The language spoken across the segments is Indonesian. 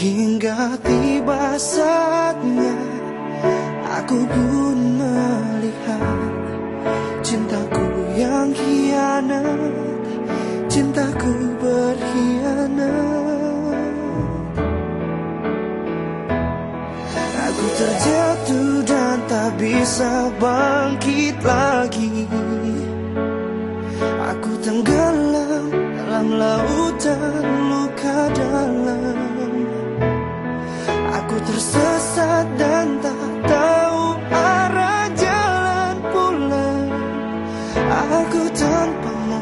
Hingga tiba saatnya Aku pun melihat Cintaku yang hianat Cintaku berkhianat. Aku terjatuh dan tak bisa bangkit lagi. Aku tenggelam dalam lautan luka dalam Aku tanpamu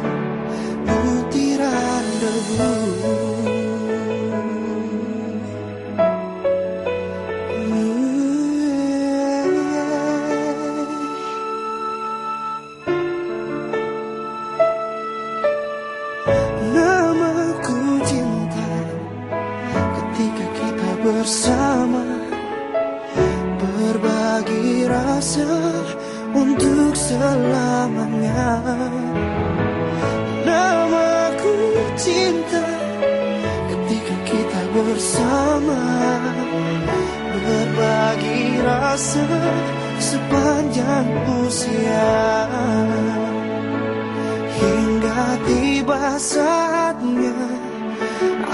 butiran debu. Namaku cinta ketika kita bersama. Berbagi rasa untuk selamanya. Namaku cinta ketika kita bersama. Berbagi rasa sepanjang usia. Hingga tiba saatnya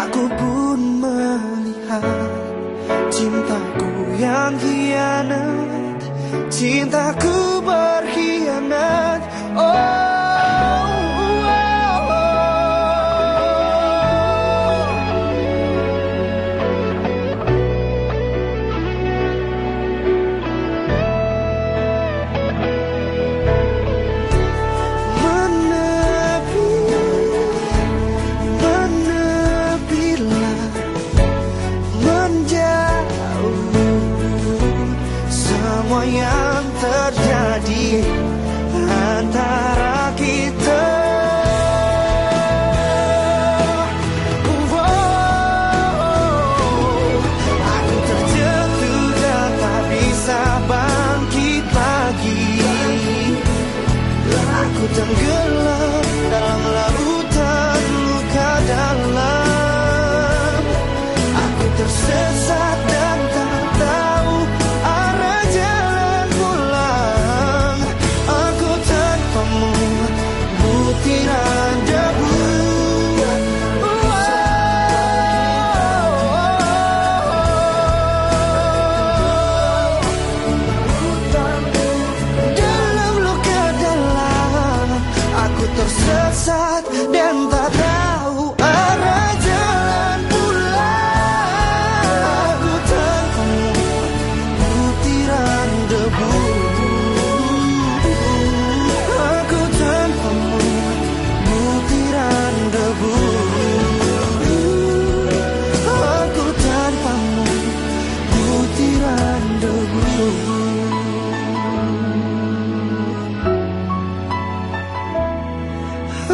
Aku pun melihat Cintaku yang hianat. Cintaku yang terjadi antara kita. Aku terjatuh dan tak bisa bangkit lagi. Aku tenggelam tersesat dan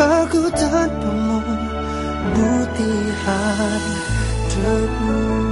Aku tanpamu butiran debu